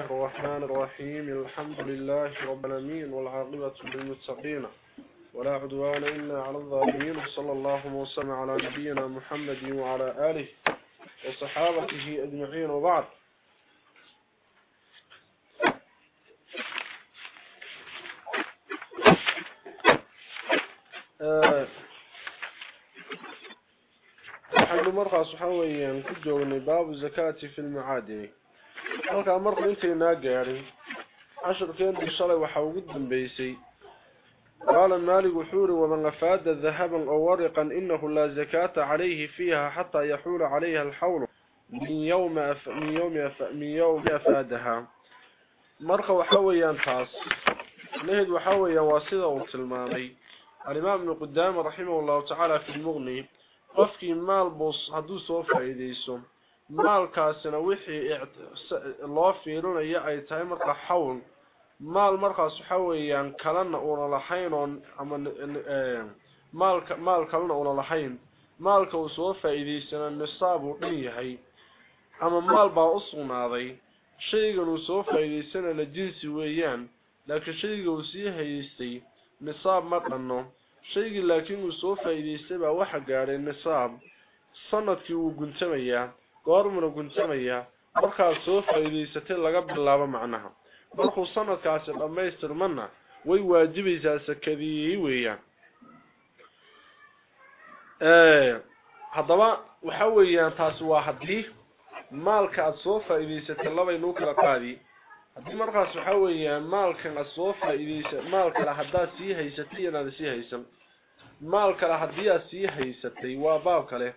الرحمن الرحيم. الحمد لله رب العالمين والعاقبة للمتقين. ولا عدوان إلا على الظالمين. صلى الله وسلم على نبينا محمد وعلى آله وصحابته أجمعين. وبعد. waxa weeyaan ku joognay baabu zakaati fi lmacaadini halkaa marku intaynaa gaadhin cashirkeenii shalay waxaa ugu dambeysay qaala maalik wuxuu uri waman afaada dahaban oo wariqan inahu laa zakaata calayhi fiiha xataa yaxuula calayha alxawlu min yawmi afaadaha marka waxa weeyaan taas naheed waxa weeyaan waa sida uu tilmaamay alimaam ibnu qudaama raximah llahu tacaala fi lmuqni qofkii maal buu hadduu soo faa'iideyso waxa weeyaan kalena uuna lahayn oon ama maalka maal kalena uuna lahayn maalka uu soo faa'iideysana nisaab uu dhan yahay ama maal baa u sugnaaday shaygan uu soo faa'iideysana la jinsi weeyaan laakiin shayga uu sii hayeystay nisaab ma dhanno shaygii laakiin uu soo faa'iideystay baa waxa gaadhay nisaab sanadkii wuu guntamayaa goormuna guntamayaa markaad soo faa'iideysatay laga bilaabo macnaha markuu sanadkaasi dhammaystirmana way waajibaysaa sakadii weeyaan haddaba waxa weeyaan taasi waa haddii maalka aada soo faa'iideysatay labaynuu kala qaadi haddii markaas waxa weeyaan maalkan aad soo faa'iideysa maal kale haddaad sii haysatay inaad sii haysan maal kale haddii aad sii haysatay waa baab kale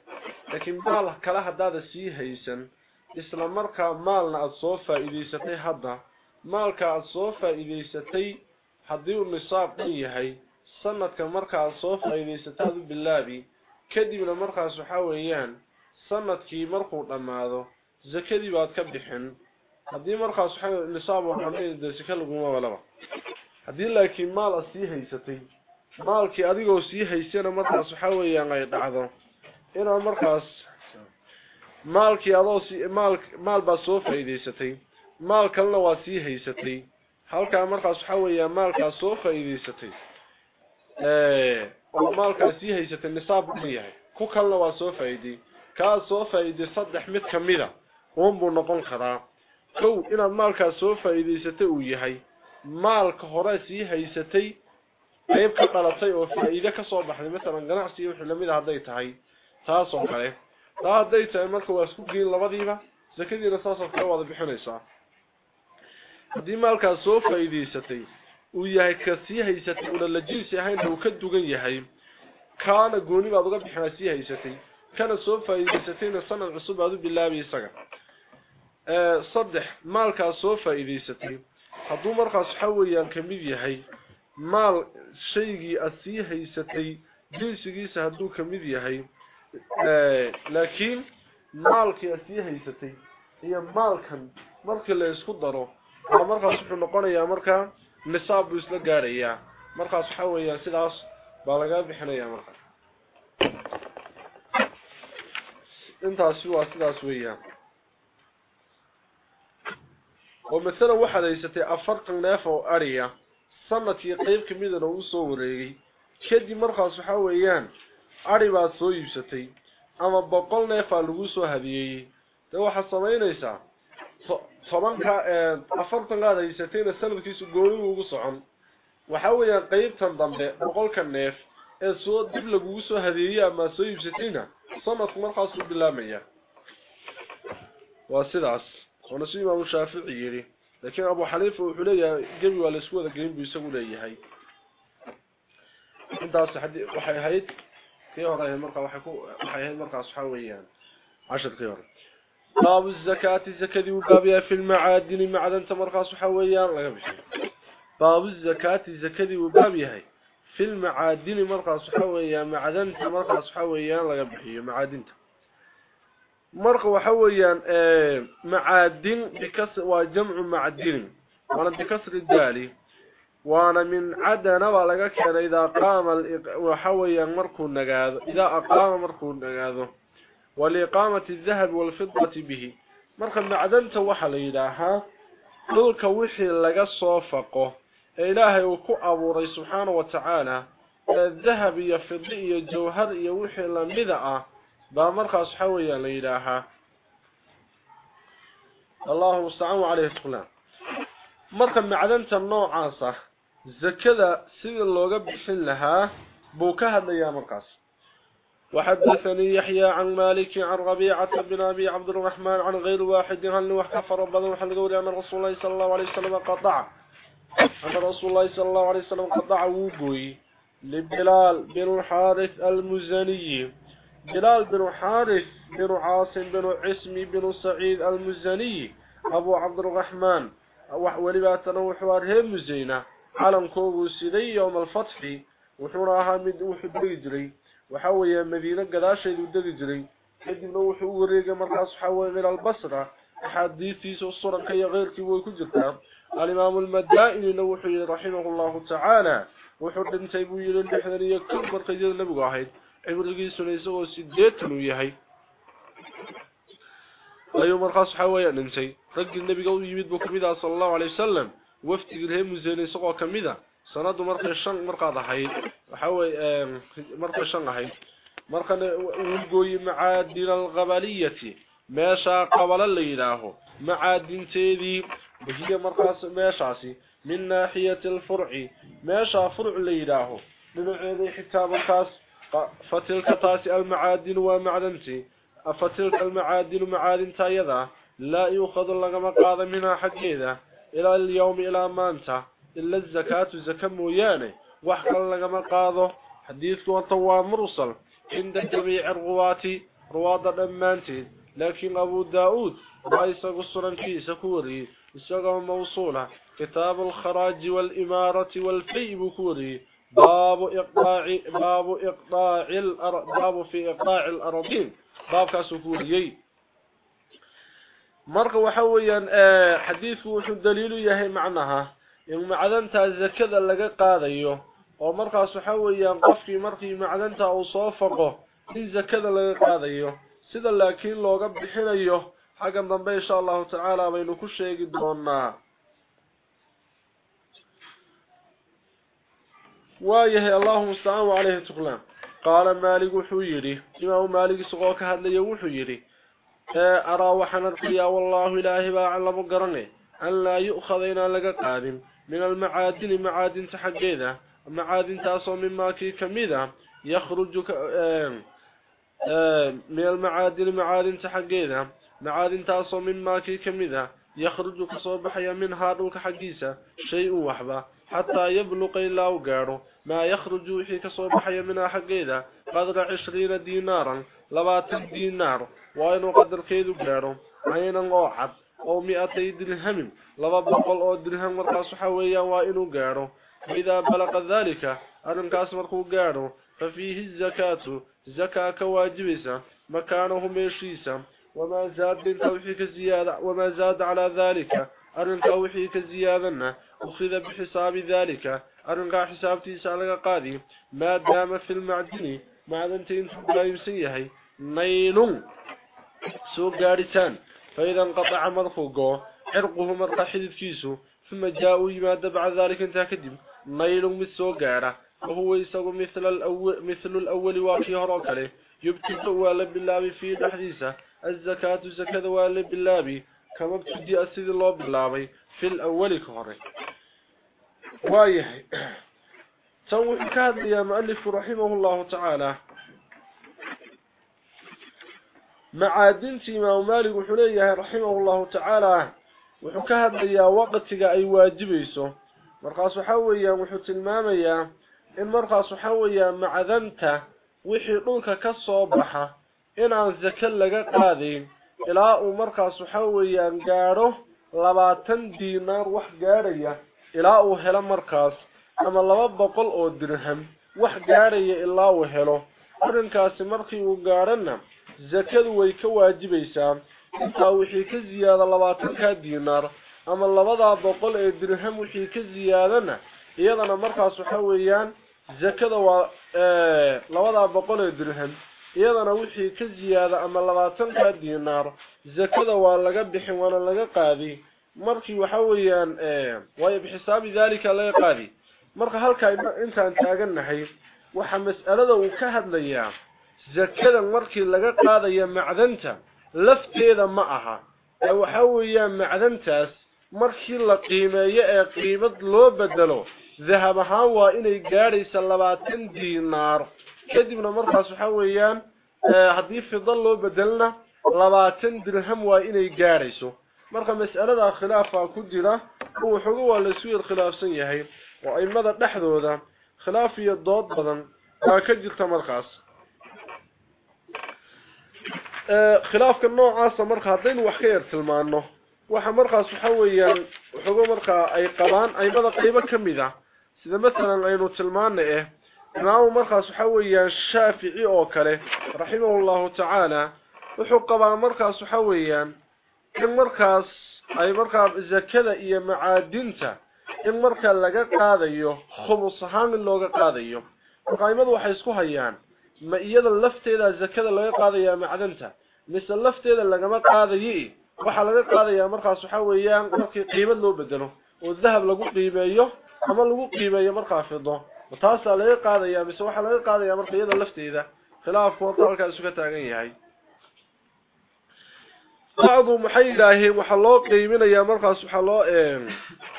soo faa'iideysatay hadda maalka aada soo faa'iideysatay haddii uu nisaab dhan yahay sanadka markaaad soo faa'iideysatay aad u bilaabi kadibna markaas waxa weeyaan sanadkii markuu dhammaado zakadii baad ka bixin haddii markaas waxa nisaab oo dhammayd saka laguma walaba haddii laakiin maal aad sii haysatay maalkii adigoo sii haysana markaas waxa weeyaan ay dhacdo إنا مرخص مالك يا روسي مالك مال بسوف هيديستي مالك اللواسي هيستي هلكا مرخص حويا مالك سوف هيديستي ا مالك سي هيستي نصاب بيها كو كلوا سوف هيدي كا سوف هيدي صدح مت كميدا وون بو نقول خرا كو ان مالك سوف هيديستي أو يحي مالك هوراي سي هيستي قيب قلطاي أو فايده كسو بخدي مثلا غنصي وخلميده هداي تحي waa isku geyn labadiiba sakadiina saasoo kale wada bixinaysaa haddii maalkaas soo faa'iideysatay uu yahay ka sii haysatay una la jinsi ahaynna uu ka dugan yahay kaana gooni baad uga bixinaa sii haysatay kana soo faa'iideysatayna sanad cusub aad u bilaabi isaga saddex maalkaas soo faa'iideysatay hadduu markaas waxa weeyaan kamid yahay maal shaygii aad sii haysatay jinsigiisa hadduu kamid yahay iyo maalkan markii la isku daro aa markaas wuxuu noqonayaa markaa nisaab buu isla gaarayaa markaas waxa weeyaan sidaas baa laga bixinayaa markaa intaasi waa sidaas weeyaan oo masalan waxaad haysatay afartan neef oo ariya sanadkii qayb kamidana uu soo wareegay kadib markaas waxa weeyaan ari baad soo iibsatay ama boqol neefaa lagu soo hadiyeeyey dee waxaad samaynaysaa tobanka afartankaad haysatayna sanadkiisu goonigu ugu socon waxa weeyaan qeybtan dambe boqolka neef ee soo dib lagugu soo hadeeyey ama soo iibsatayna sanadku markaas u bilaabmaya waa sidaas waana si imaamu shaafici yidhi laakiin abu xaniifa wuxuu leeyahay gebi waa laisku wada geyn buu isagu leeyahay intaas waxay ahayd kii ahayd markaa waxay ku waxay ahayd markaas waxa weeyaan. Casharkii hore باب الزكاة الزكاة وبابها في المعادن معدن تمرقص حويان لا يمشي باب الزكاة الزكاة وبابها في المعادن مرقص حويان معدن تمرقص حويان لا يمشي معادن مرق وحويان آه معادن بكسر وجمع معدن وأنا بكسر الدالي وأنا من عدن ولا كان اذا قام وحويان مرق النجاذ اذا اقام مرق النجاذ ولإقامة الذهب والفضة به معدنته ee ilaahay uu ku abuuray subxaana wa tacaala ee dahab iyo fidi iyo jawhar iyo wixii lamida ah baa markaas waxa weeyaan la yidhaahaa allahu mustacaan caleyhi tuqlaan marka macdanta noocaas ah zakada sidii looga bixin lahaa buu ka hadlayaa markaas. وحدثني يحيى عن مالك عن ربيعة بن أبي عبد الرحمن عن غير واحد هل بدل وحل قولي أن رسول الله صلى الله عليه وسلم قطع؟ أن رسول الله صلى الله عليه وسلم قطع وقوي لبلال بن الحارث المزني. بلال بن حارث بن عاصم بن عسم بن سعيد المزني أبو عبد الرحمن ولباتنا وحواره مزينة. علم كوبو سيدي يوم الفتح وحوراها مد وحد بيجري وحوية مدينة قداشي ودد جري حد من وحو وريقة مركز حوية غير البصرة أحد ديثي سوصورا كي غير كيوي كجرتا الإمام المدائن لوحي رحمه الله تعالى وحر انتبوي للمحذرية كبر قيد النبو قاهد عبرقي سنيسه وسيديت لويهي أيو مركز حوية نمسي رق النبي قوي يمد بكمدا صلى الله عليه وسلم waftigii reer museene isagoo kamid ah sanadu markay shan markaad ahayd waxa weeye markay shan ahayd markana uu gooyay macaadin alqabaliyati meesha qabala la yiraaho macaadinteedii bihiya markaas meeshaasi min naahiyati alfur'i meesha furc la yiraaho dhinaceeda xitaabankaas fatilka taasi almacaadin waa macdanti fatilka almacaadin macaadin taayada la yuukhadu lagama qaada minha xageeda ila اليوم ila maanta illa zakatu zakamoyane wax kale lagama qaado xadiisku waa mursal عند جميع الرواة. رواة دمانتين لكن أبو داود. رئيس قصرا في سكوري. استغى موصولة كتاب الخراج والإمارة والفي بكوري. باب إقطاع باب إقطاع الأر... باب في إقطاع الأراضين باب كسكوري مرق وحويا آه حديث وحو دليل يهي معناها إن معدنتا الزكاة لغا قاديو weeyaan qofkii markii macdanta uu soo faqo in zakada laga qaadayo sida laakiin looga bixinayo xaggan dambe insha allahu tacaala baynu ku sheegi doonaa waayahay allahu mustacaan caleyhi tuqlaan qaala maalig wuxuu yidhi imaamu maalig isagoo ka hadlaya wuxuu yidhi arkayaa wallaahu ilaahay baa aclamu garane an laa yu'khada inaan laga qaadin min almacaadini macaadinta xaggeeda معادن تاسو مما كي كميدا يخرج من المعادن معادن تحقيدا معادن تاسو مما كي كميدا يخرج كصوبحيا من هادوك حقيسا شيء وحبا حتى يبلغ إلا وقارو ما يخرج وحي كصوبحيا منها حقيدا قدر عشرين دينارا. لباتن دينار وإنه قدر كيدو قارو عينا واحد أو مئتي درهم. لبا بقل أو درهم مرقص حويا وإنه قارو. فإذا بلغ ذلك أرنكاس مركو قارو. ففيه الزكاة زكاة كواجبسة مكانه ميشيسة. وما زاد من توحيك زيادة وما زاد على ذلك. أرنك وحيك زيادة أخذ بحساب ذلك. أرنك حساب تيسالك قادي ما دام في المعدن معدنتين لا يمسيهي نيل سوق فإذا انقطع مرفوقه عرقه مرقى حدث كيسو ثم جاءوا يماد بعد ذلك انتهى كدب نيل مسو غارة وهو يسوق مثل الأول, مثل الأول واكي هراك له يبتد ولا بالله في الحديثة الزكاة زكاة ولا بالله كما ابتدي أسيد الله بالله في الأول كهرة. وايه. سوى كاد يا مؤلف رحمه الله تعالى معادنتي ما مالك وحليه رحمه الله تعالى. وحكا هديا وقتك أي واجبيسو. مرخص حويا وحوت الماميا إن مرخص حويا معذنت وحي قولك كالصوبحة. إن عن ذكال لك قاذي. إلى أو مرخص حويا قاره لباتن دينار وحقارية. إلى أو هلا مرخص أما اللباب بقول أو درهم وحقارية إلا أو هلا ارنكاسي مرخي وقارنم zakadu way ka waajibaysaa intaa wixii ka ziyaada labaatanka diinaar ama labadaa boqol ee dirham wixii ka ziyaadana iyadana markaas waxa weeyaan zakada waa labadaa boqol ee dirham iyadana wixii ka ziyaada ama labaatanka diinaar zakada waa laga bixin waana laga qaadi markii waxa weeyaan ee way bixisaabi dalika la qaadi marka halka intaan taaganahay waxa mas'alada uu ka hadlayaa زكدا مركي لغا قاديا معدنتا لفتيدا معها أو حويا معدنتا مركي لقيميه قيمة لو بدلو. ذهب هاوا اني غاريس 20 دينار. كدبنا مرخص حويا هدي آه، في ظل بدلنا 20 درهم وا اني غاريسو marka mas'alada khilaafa ku jira oo xugo waa la suuq khilaafsan yahay oo ay madaxdooda khilaafiyad dood badan ka jirta markaas آه، خلاف كنوع عاصة مرخة دين وحير تلمانه وحا مرخة صحويا وحقو مرخة أي قبان أي مدى قيبة إذا سيدا مثلا أينو تلمانه إيه. إمام مرخة صحويا الشافعي أوكاله رحمه الله تعالى. وحق قبان مرخة صحويا كن مرخة أي مرخة بزكالة إيا معادنتا إن مرخة لقا قاذيو خبصهان اللوغا قاذيو. وقايمة وحيسكو هيان ma iyada lafteeda zakada laga qaadaya macdanta mise lafteeda lagama qaadayi waxa laga qaadaya markaas waxa weeyaan markii qiimad loo bedelo oo dahab lagu qiimeeyo ama lagu qiimeeyo markaa fido taas laga qaadaya mise waxa laga qaadaya marka iyada lafteeda khilaafku halka isu ka taagan yahay بعض maxay ilaaheen waxa loo qiimeeyaa markaas waxa loo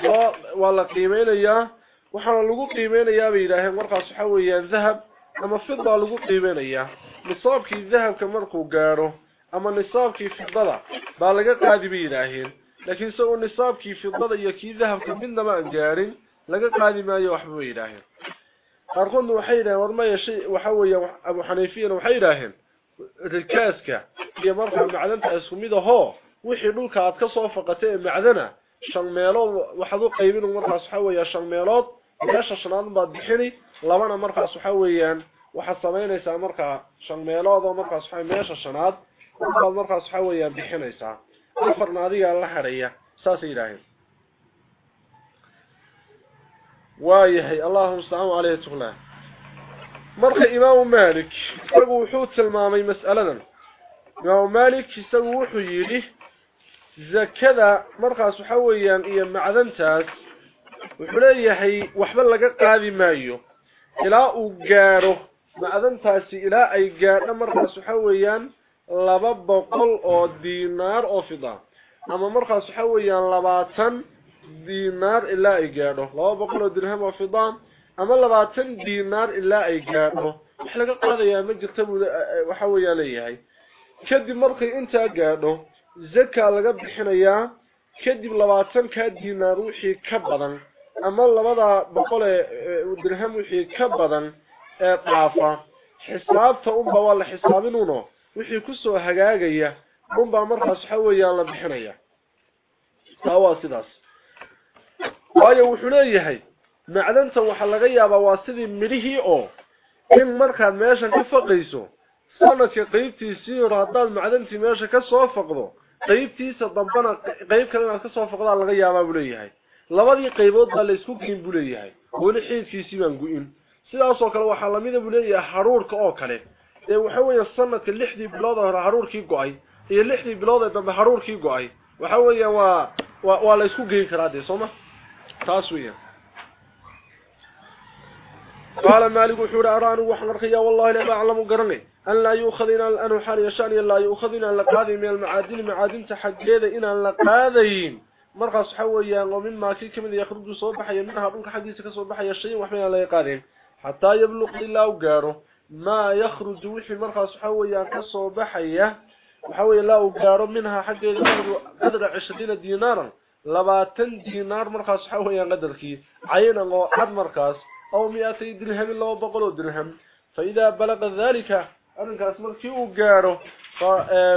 loo wala qiimeeyaa waxa lagu qiimeeyaa bay ilaaheen markaas waxa weeyaan dahab ama fidda lagu qiimeeyaa nisaabkii dahabka markuu gaaro ama nisaabkii fiddada baa laga qaadi bay ilaaheen laakiin soo nisaabkii fiddada iyo kii dahabka midna ma gaarin laga qaadi maayo waxba bay ilaaheen qaarkood waxay yiraahdeen warmaya shay waxa weeyaan Abu Xaniifiyana waxay yiraahdeen rikaaska iyo markaa macdanta isku mid ahoo wixii dhulka aad ka soo faqatay macdana shan meelood waxaad u qaybin markaas waxa weeyaa shan meelood meesha shanaad baad bixini labana markaas waxa weeyaan waxa sameynaysaa markaa shan meelood oo markaas waxa meesha shanaad baad markaas waxa weeyaan bixinaysaa afarna adiga la xareeya saas ilaahay waayahay allahumma musta'an alayhi tuqla marka imaam malik isagu wuxuu tilmaamay mas'aladan imaam malik isagu wuxuu yiri zakada markaas waxa weeyaan iyo macdantaas wuxuu leeyahay waxba laga qaadi maayo ilaa uu gaaro macdantaasi ilaa ay gaadho markaas waxa weeyaan laba boqol oo diinaar oo fida ama markaas waxa weeyaan labaatan diinaar ilaa ay gaadho laba boqol oo dirham oo fida ama labaatan diinaar ilaa ay gaadho wax laga qaadayaa ma jirta buu waxa weeyaa leeyahay kadib markay intaa gaadho zaka laga bixinayaa kadib labaatan ka diinaar wixii ka badan ama labada boqol ee dirham wixii ka badan ee dhaafa xisaabta unba waa la xisaabinuno wixii ku soo hagaagaya unba markaas waxa weeyaan la bixinaya taa waa sidaas waayo wuxuu leeyahay macdanta waxa laga yaabaa waa sidii midhihii oo in markaad meeshan ka faqayso sanadka qaybtiisii hore haddaad macdantii meesha ka soo faqdo qaybtiisa dambana qayb kale inaad ka soo faqdaa laga yaabaa buu leeyahay labadii qaybood baa la isku geyn buu leeyahay weli xiidkiisii baan gu-in sidaasoo kale waxaa lamida buu leeyahay haruurka oo kale ee waxa weeye sanadka lixdii bilood hore haruurkii go-ay iyo lixdii bilood ee dambe haruurkii go-ay waxa weeye waa waa la isku geyn karaa dee sooma taas weeyaan قال مالك وحور أران وحن يا والله لا أعلم قرني أن لا يؤخذنا الآن حال يشان لا يؤخذنا لقاذي من المعادن معادن تحجيد إن لقاذين مرقص حويا ومن ما كي كمن يخرج صوبحيا منها بلك حديثك صوبحيا شيء وحمينا لا يقاذين حتى يبلغ إلا وقاره ما يخرج وحي مرقص حويا كصوبحيا وحويا لا وقاره منها حق قدر عشرين دينارا لباتن دينار مرقص حويا قدركي عينا وحد مرقص أو مئتي درهم لو بقلوا درهم فإذا بلغ ذلك أنك أسمركي وقاره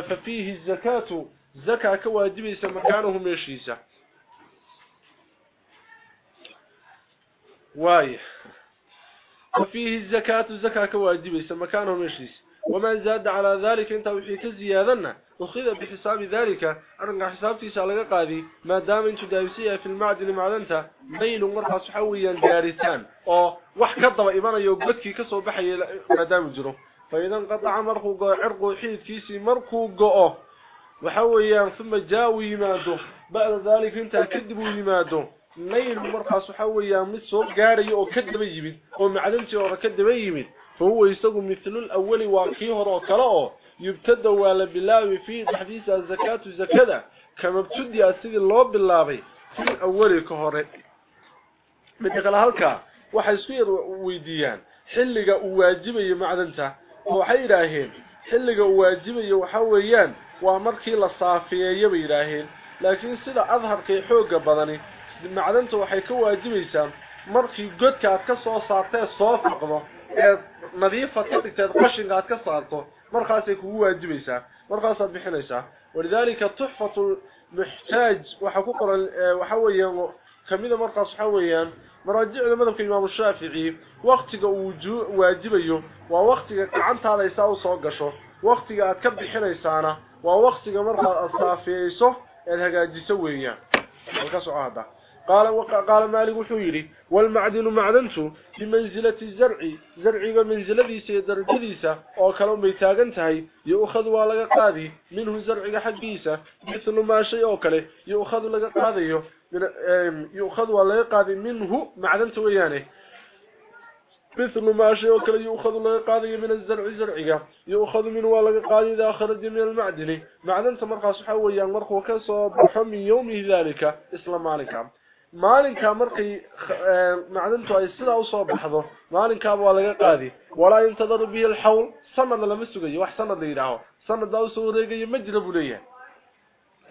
ففيه الزكاة زكاة كواجبيسة مكانه ميشيسة واي. ففيه الزكاة زكاة كواجبيسة مكانه ميشيسة ومن زاد على ذلك انت وحيك زيادنا أخذ بحساب ذلك. أنك حسابتي سالك قاذي ما دام انت دايسية في المعدن معدنتا ميل مرخص حويا جارسان. أو وحكضب إيمانا يوقبتكي كسو بحي ما دام جرو. فإذا انقطع مرخو عرقو حيد كيسي مرخو قوه وحويا ثم جاءوا يمادو بعد ذلك انت كذبوا يمادو نيل مرخص وحويا oo ka daba yimid oo macdantii oo ka daba yimid فهو يسوق مثل الأول واقعي هو كلا يبتدى ولا بالله في تحديث الزكاة الزكاة كما ابتدي أسيد الله بالله في الأول weydiiyaan xilliga uu waajibayo macdanta waxay yiraahdeen xilliga uu waajibayo waxa weeyaan ومركي لصافيه يبيراهيل لكن سيدا أظهر كي حوق بضني معدنت وحيكو واجبيسا مركي قد كاد كسو صارتي صوف عقضه نظيفة تبك تدقشن قاد كسارته مركاسي كو واجبيسا مركاسا بحليسا ولذلك تحفة المحتاج وحقوق وحويا كميدا مركاس حويا مراجع لمذهب الإمام الشافعي وقتك واجبيه ووقتك عمتها ليساو صغشه وقتك أتكبر حليسانه waa waqtiga marka aad saafiyeyso ee hagaajiso weeyaan. Halkaas oo hada قال وقال مالك وحيري والمعدن معدنته بمنزلة الزرع زرع منزلتيسة درجديسة أو كلام بيتاغنتahay يؤخذ ولا قادي منه زرع حقيسة مثل ما شيء أو كله يؤخذ لغا قاديو من يؤخذ ولا قادي منه معدنته ويانه مثل ما شيء وكل يأخذ لغا قاضي من الزرع زرعية يؤخذ من ولغا قاضي إذا خرج من المعدل معدل تمرقى صحويا مرق وكسب حمي يومه ذلك. إسلام عليكم مالك مرقي آه، معدلت أي سلا وصاب حضر. مالك أبو لغا قاضي ولا ينتظر به الحول. سمد لمسكي وحسن ليراه سمد أو سوريكي مجرب ليه.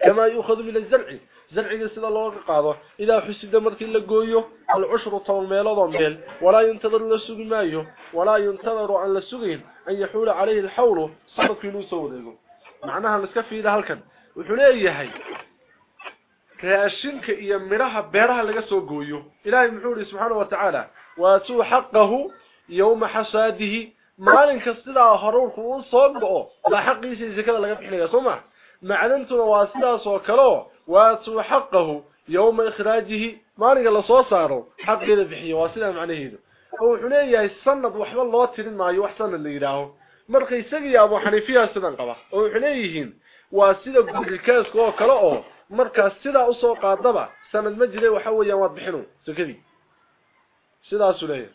كما يؤخذ من الزرعي زرعيه سيدة لو قاضو إذا حسد مرتي لا غويو العشر طول ميلود ميل ولا ينتظر للسوق مايو ولا ينتظر عن السوقين أن يحول عليه الحول صرف له سوده معناها المسكفي ده هلكن وحليه يحي كاشنك يا ميرها بيرها لا سو غويو إلى محور سبحانه وتعالى. واتو حقه يوم حصاده مالك سيده هارورك وصوغو لا حقي سيده كده لا بخليه سوما معلنته واسيدة سو وتحقه يوم إخراجه. ما رجل الله صوى صاره حق إلى بحية واسلام عليه. أو حنية يسند وحب الله ترين معي وحسن اللي إلهه مرقي سقي أبو حنيفية سنة قبع أو حنيهين. واسلة قد الكاس وكرأه مرقي السلة سند قادبة. سنة مجلي وحوى يوم بحنه سكري سلة سلية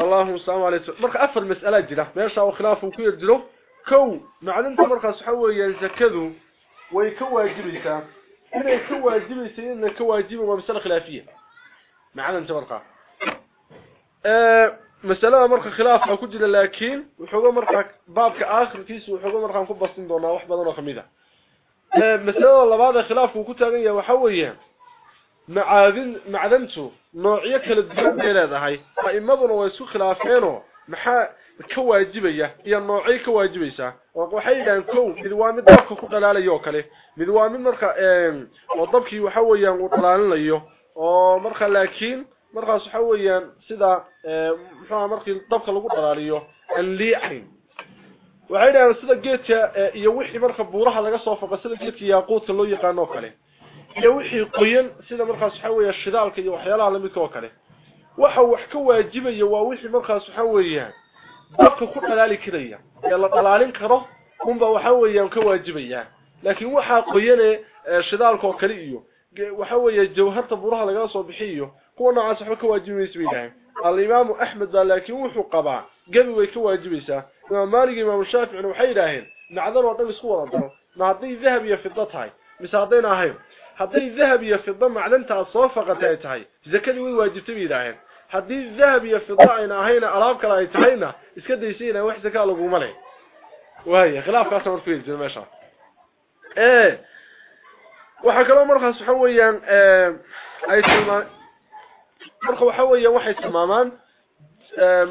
اللهم السلام عليكم مرقي أفر مسألة جلح ما يشعر خلافه كير جلو كو معلمت مرقي سحوى يلزكذه way ka waajibaysaa inay ka waajibaysaa inay ka waajibo waa mas'ala khilaafiya maclinta marka ee mas'alada marka khilaaf ku jira laakiin wuxuu marka baabka aakhirkiisu wuxuu marka ku basin doonaa wax badan oo kamida مسألة لبعض خلاف وكتاغن يا waxa weeyaan macaadin macdantu noocyo kala duwan leedahay qaimaduna way isku khilaafeeno maxaa ka waajibaya iyo noocyo ka waajibaysa waxay yiraahdeen kow mid waa mid dabka ku dhalaalayo kale mid waa mid marka oo dabkii waxa weeyaan uu dhalaalinayo oo marka laakiin markaas waxa weeyaan sida muxuu markii dabka lagu dhalaaliyo an liicin waxay dhahaan sida geedka iyo wixii marka buuraha laga soo faqo sida geedka yaaquudka loo yaqaano kale iyo wixii qoyan sida markaas waxa weeye shidaalka iyo waxyaalaha lamidka oo kale waxa wax ka waajibaya waa wixii markaas waxa weeyaan dabka ku dhalaali karaya ee la dhalaalin karo kunba waxa weeyaan ka waajibaya laakiin waxa qoyane shidaalka oo kale iyo waxa weeye jawharta buuraha laga soo bixiyo kuwa noocaas waxba ka waajibaysa wiilahay al-imam ahmed laakiin wuxuu qabaa gabi way ka waajibaysaa imaam maalig imaam shaafici waxay yiraahdeen macdan oo dhan isku wada daro ma dahab iyo fidda hadayna ahayn haday dahab iyo fidda macdanta soo faqatay tahay zakadii way waajibtay yiraahdeen hadii dahab iyo fidda ayna ahayn alaab kale ay tahayna iska daysayna wax zakaa lagu malay waaya khilaafkaas markuu yiri meesha ee waxa kale markaas waxa weeyaan ee ay tilmaan marka waxa weeyaan waxay tilmaamaan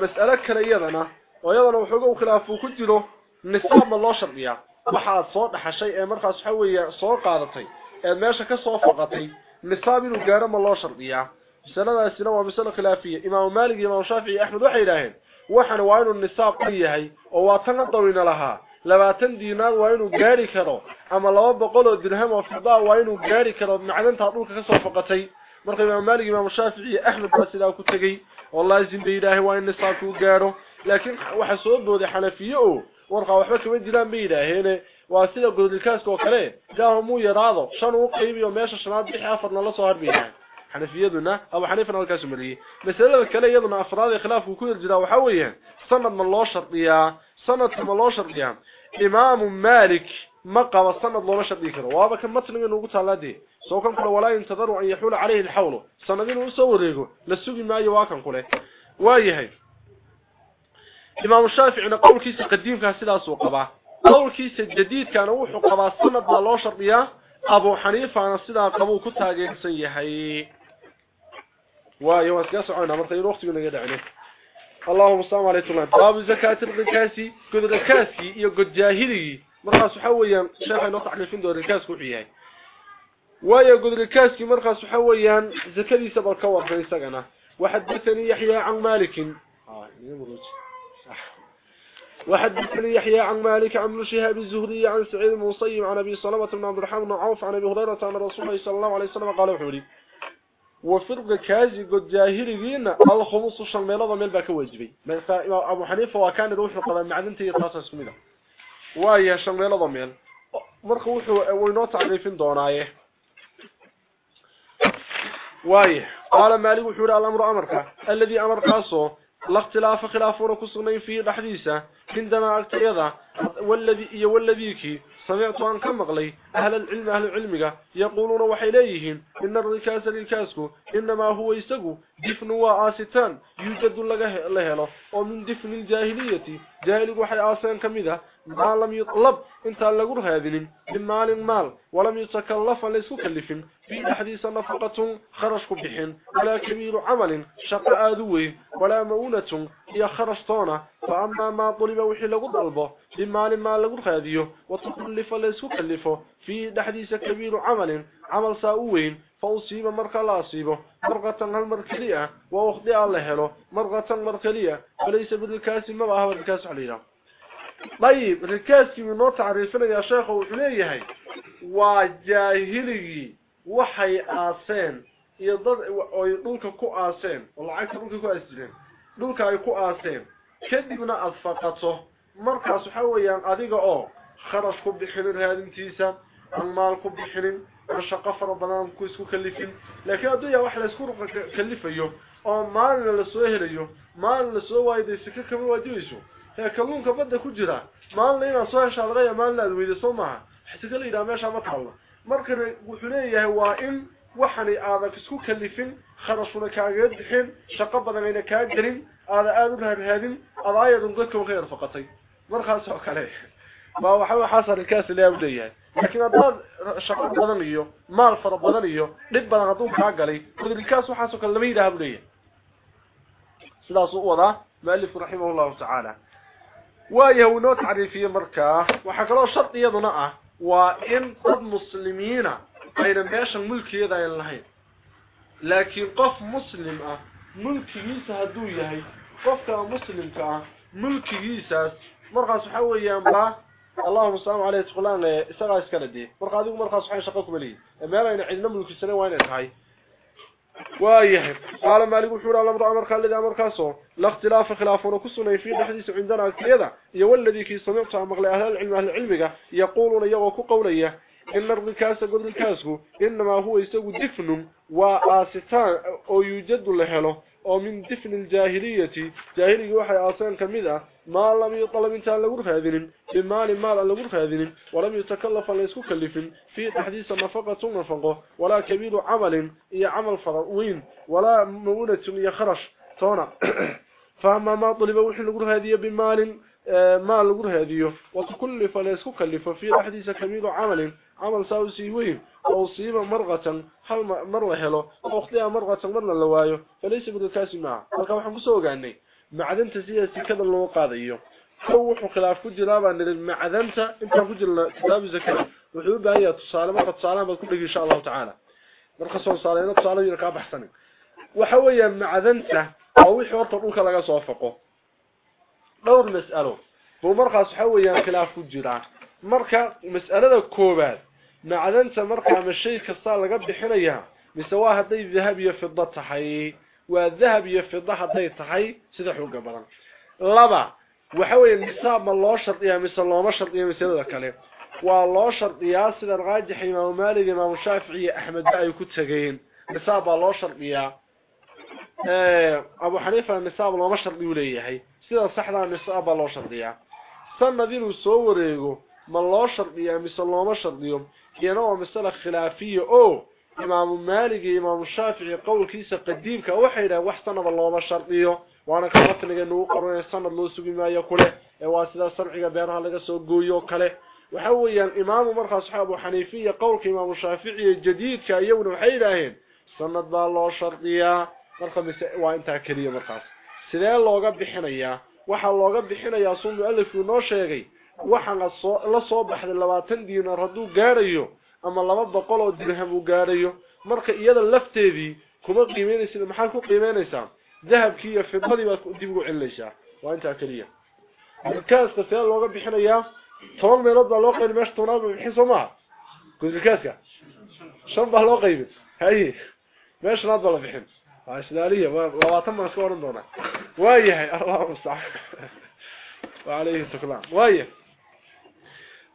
mas'ala kale iyadana oo iyadana wuxuu khilaaf uu ku jiro nisaab loo sharbiya waxa soo dhaxashay ee markaas waxa weeye soo qaadatay ee meesha ka soo faqatay nisaab inuu gaaro ma loo sharbiya مساله اسئله ومساله خلافية. إمام مالك امام شافعي أحمد وحيلهن وحن وانه النساء قيهي هاي. وواتنا دوين لها. لباتن دينار وانه غاري كرو. أما لو بقولو درهم وفضاء وانه غاري كرو. معدنتا دولك كسوفقتي مرق إمام مالك امام شافعي أحمد باسلا كتغي والله زين بيداه وانه النصاب غارو لكن وحسو بودي حنفية ورقه وحو كوي ديلان بيداه هنا. واسيده غودلكاسكو كلي جاهو مو يرادو شنو قيبيو ميشا شناد بيحافظنا لا سو هربيان حنفي يدنا ابو حنيفه الكاشمري مسألة كلا يدنا أفراد خلاف وكل الجدا وحوية. سند من لو شرطيا سند من لو شرطيا إمام مالك مقى وسند لو شرطي كره وهذا كان متنو نوغ تالدي سو كان ولا ينتظر أن يحول عليه الحول. سندين وسو ريغو. لسوغي ما يواكن كله. وايهي إمام الشافعي نقول كيس قديم كان سلاس وقبا قول كيس جديد كان وحو قبا. سند لو شرطيا أبو حنيفة أنا سدا قبو كتاجي سنيهي ويو اسكاس عنا مرتين وقت يقول لقد اللهم السلام عليكم باب زكاة القكاسي كذا القكاسي يقول جاهلي. مرخص حويا. شايفة نقطع لفين دور القكاس وحيهاي ويقول القكاسي مرخص حويا. زكاة يسبب الكور في السقنة وحدثني يحيى عن مالك. آه، وحدثني يحيى عن مالك عن شهاب الزهري عن سعيد المصيم عن أبي صلبة بن عبد الرحمن عوف عن أبي هريرة عن رسول الله صلى الله عليه وسلم قال وحولي وفرق كازي قد جاهلي فينا. الخمس عشر ميلاد ميل باك واجبي أبو حنيفة وكان روح قد معدنتي تخصص منه وايا شميلاد ميل مره و وينو تعريفين دونايه. واي. قال مالك وحور الامر أمرك. الذي أمر خاصه لاختلاف خلاف ركوسين في حديثه عندما اكتيضه والذي والذيك سمعت أن كمغلي أهل العلم أهل العلم يقولون وحيليهم إن الركاس للكاسكو إنما هو يسقو دفن وآستان يوجد له ومن دفن الجاهلية جاهل وحي آسان كمذا ما لم يطلب. انت لغر هذين من مال مال. ولم يتكلف ليس كلف. في حديث نفقة خرج بحين. ولا كبير عمل. شق آذوي ولا مؤونة. هي خرجتونه فأما ما طلب وحي لغر طلبه. من مال لغر هذيه وتكلف ليس كلفه في حديث كبير عمل عمل ساوين فأصيب مرقى لا أصيبه مرقة هالمركلية وأخذي الله هلو. مرقة مركلية. وليس بالكاس ما هو الكاس علينا. طيب الكاس من تعريفنا يا شيخ وحليه وجاهلي. وحي آسين. يضد ويدلك كو آسين. والله عايز دلك كو آسين دلك أي كو آسين. كدبنا أصفقته. مرقى سحويا أديق أو. خرج كو بحلين هذه انتيسا المال كو بحلين وشقفر بنام كويس كلفين لكن ادويا واحد اسكور كلفيو أو مال لا سو هليو مال لا سو وايد يسك كبر واديسو هي كلون كبدة كو جرا مال لا سو شاد غيا مال لا ويد سو ما حتى قال إذا ما شاء ما طال مركه وخليه هو ان وحني اعاده اسكو كلفين. خرصنا كاغد حين شقفدنا إلى كاغرين. هذا اعاده هذه الايه دون قدكم غير فقطي. مرخا سو كلفين. ما هو حصل الكاس اللي يبدأ يعني. لكن بعض شق بدنيه ما الفرق بدنيه دب بدن قدوم كاغلي قد الكاس وحاسه كلمه يده هبليه سلاه صوره مؤلف رحمه الله تعالى. ويهو نو تعريفيه مركة. وحق له شرط يدنا آه وإن قد مسلمين بين باش الملك يداي لهين لكن قف مسلم آه ملكي ليس هدو يهي قف مسلم تاع ملكي يساس مرغا سحويا با اللهم صل على تخلان اسغا إيه، اسكلا دي. مرق ادو شقه كبلي ما بين عيد الملك السنة وين هاي وايه. قال مالك وحور الله أمر عمر خالد أمر كاسو الاختلاف خلاف ونقصنا في حديث عندنا كذا يا والذي كي سمعت مقل أهل العلم أهل العلمه يقولون يغو قوليه إن الركاسه قد الكاسو إنما هو يسو دفن وآستان أو يوجد له له. أو من دفن الجاهلية. جاهلية وحي آسان كمدة ما لم يطلب انتان لغر فاذن بمال مال لغر فاذن ولم يتكلف ليسكو كلف. في تحديث نفقة نفقه ولا كبير عمل. إيا عمل فرقوين ولا مؤونة يخرش تونا. فأما ما طلب وحي لغر هذه بمال ما لغر هذه. وتكلف ليسكو كلف. في تحديث كبير عمل. عمل ساوسي وين أو سيما مرغة هل مروه هلو اوختي مرغة مرنا لوايو فليس بالكاس مع هلكا وحن كسوغاني معدنت سياسي كذا لو قاديو هو وخه خلاف كجلابا نل معدنت إنت كجل كتاب ذكر وحو باهي تصالما قد صالما كل إن شاء الله تعالى. مرخصو صالينا تصالوا يركا بحثنا وحويا معدنت أو وخه طرق لا سوفقو دور مسألة. بمرخص حويا خلاف كجرا marka مسألة koobaad macdanta marka ma shay kasta laga bixinaya mise waa haday dahab iyo fidda tahay waa dahab iyo fidda haday tahay sida xooga badan laba waxa weeye nisaab ma loo shardiyaa mise looma shardiyo misalada kale waa loo shardiyaa sida raajix imaam maalik imaam shaafici iyo axmed ay ku tageen nisaab baa loo shardiyaa abu xaniifa nisaab looma shardiyo leeyahay sida saxda nisaab baa loo shardiyaa sanad inuu soo wareego ما الله شرقي يعني مثل الله ما شرقي هي نوع مثل خلافية. أو إمام مالك إمام الشافعي قول كيسا قديمك وحيدا واحتنب الله ما شرقي وأنا قررت لك أنه قرون يسان الله سبي ما يقوله. واسدا سمعك بيانها لك سوقو يوكله. وحويا امام مرخى صحابه حنيفية قول كإمام الشافعي الجديد كأيون وحيدا هين سند الله شرقي مرخى مساء وانتا كريم مرخى سلال الله قبل حنيا وحال الله قبل حنيا صنو ألف ونو شيغي waxa la soo baxday labaatan diinar hadduu gaarayo ama laba boqol oo dirham uu gaarayo marka iyada lafteedii kuma qiimeynaysid maxaad ku qiimeynaysaa dahabkii iyo fidadii baad dib ugu celinaysaa waa intaa keliya gudrikaaska see looga bixinayaa toban meelood baa loo qaybi meesha tobnaad baa bixin soo maha gudrikaaska shan baa loo qaybin haye meeshanaad baa la bixin waa islaaliya labaatan baan iska oran doonaa waayahay allahu mustacaan وعليه تكلام وايه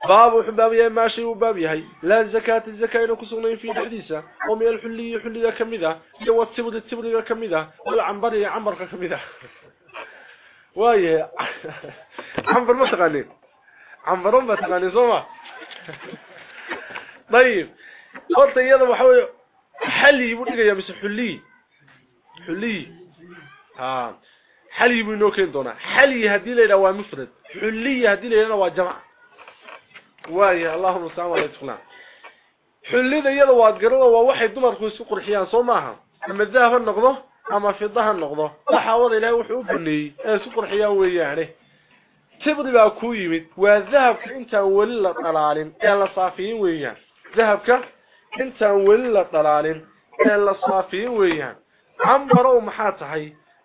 باب حباب يا ماشي وباب يحي لا زكاة الزكاة إنه في حديثة. ومن الحلي حلي كميده جو التبد التبد كميده والعنبر يا عنبر كميده وايه عنبر ما عنبر ما زوما. طيب. قلت يدا وحوي. حلي يبدغيا بس حلي. حلي. ها. حلي بينو كين دونا. حلي هدي waa mufrad حلي هدي لينا waa واي اللهم صل على سيدنا حليدا iyada waad garada waa waxay dumarku isku qurxiyaan soo maaha ama dahab noqdo ama fidaha noqdo waxa wada ilaahay wuxuu u baneeyay ee isku qurxiyaan weeyaane tibri baa ku yimid waa dahabka intaan wali la dhalaalin ee la saafiyin weeyaan dahabka intaan wali la dhalaalin ee la saafiyin weeyaan ambaro maxaa tahay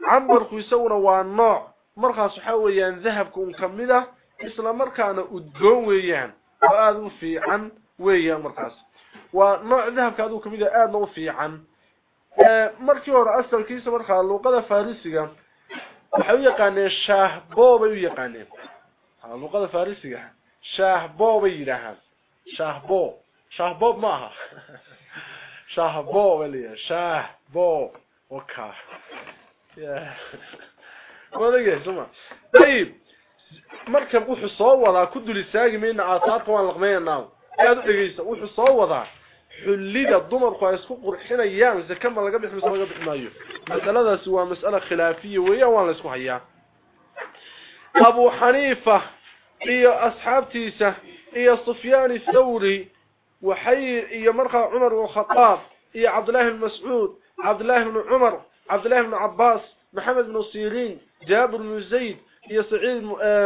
cambarku isaguna waa nooc markaas waxa weeyaan dahabka un kamid ah isla markaana udgoon weeyaan فاد وفي عن ويا مرقس ونوع ذهب كادو كميدة آد لو في عن مرتي ور اصل كيس مرخا لوقده فارسيغا. وحوي قانه شاه بوبي يقانه ها لوقده فارسيغا. شاه بوبي يراها شاه بو. شاه بوب ما شاه بو اللي شاه بو. وكا. يا ولا جه جماعة طيب. Markan wuxuu soo wadaa ku dul istaagi meena aasaarka waan laqmeynaa aad u dhageysa wuxuu soo wadaa xulida dumarku ay isku qurxinayaan zakama laga bixin laga bixinayo masaladaas waa mas'ala khilaafiye weeyaan waan la isku hayaa Abu Hanifa iyo asxaabtiisa iyo Sufyaan ath-Thawri waxay iyo markaa Umar ibn Khattab iyo Abdullah ibn Mas'ud Abdullah ibn Umar Abdullah ibn Abbas محمد بن سيرين جابر بن يا سعيد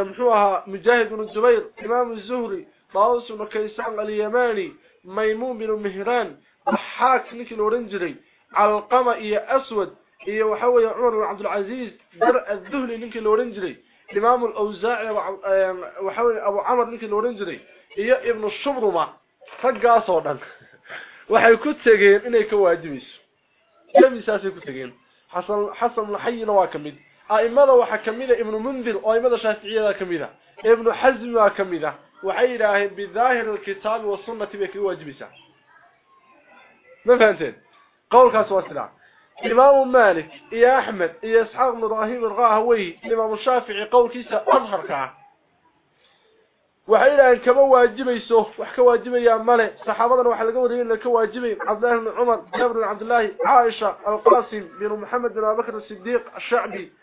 محوها مجاهد بن الزبير امام الزهري طاووس بن كيسان اليماني ميمون بن مهران ضحاك نكي لورنجري علقمه يا اسود يا وحوي عمر بن عبد العزيز درء الذهلي نكي لورنجري امام الاوزاعي وحوي ابو عمر نكي لورنجري يا ابن waxay ku tageen inay ka waajibiso jamisaasay ku tageen حسن حسن الحي waa kamid ائمه وحا ابن منذر ائمه الشافعيه كميده ابن حزم كميده وحيره بالظاهر الكتاب والسنة بك واجبسا ما فهمت قولك سواسلا امام مالك يا احمد يا اسحاق بن إبراهيم الغاوي امام الشافعي قولك اظهرك وحيره كما واجبيسو وحك واجبيا ماله صحابتنا وحا لغا ودين لك واجبين عبد الله بن عمر جابر بن عبد الله عائشه القاسم بن محمد بن بكر الصديق الشعبي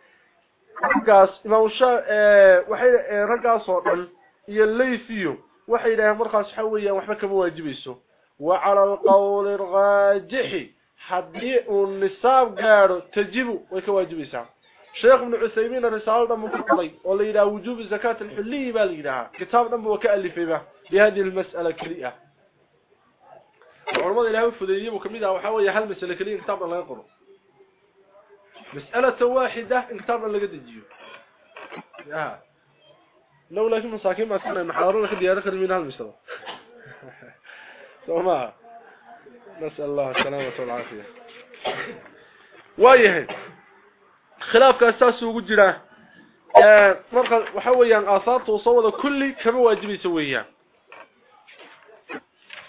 رقاص ما وشاء وحي رقاص وطن يلي فيه وحي إله مرخص حوية وحبك مواجبيسه وعلى القول الغاجح حدي النساب قاره تجيبه ويكواجبيسه شيخ ابن عثيمين الرسالة مكتلي وليلا وجوب الزكاة الحلية باليناها كتاب نمو في به بهذه المسألة كريئة وعلى الله إله وفديه وكميدها وحوية هالمسألة كريئة كتاب الله يقره مسألة واحدة كتابنا لا قد يجيو لو لا كم مساكين ما سنة محاضرون كده يدخل من هالمسألة سوما نسأل الله السلامة والعافية وايهن khilaafka asaas ugu jira marka waxa weeyaan aasaartu sawada kulli kama waajibaysa weeyaan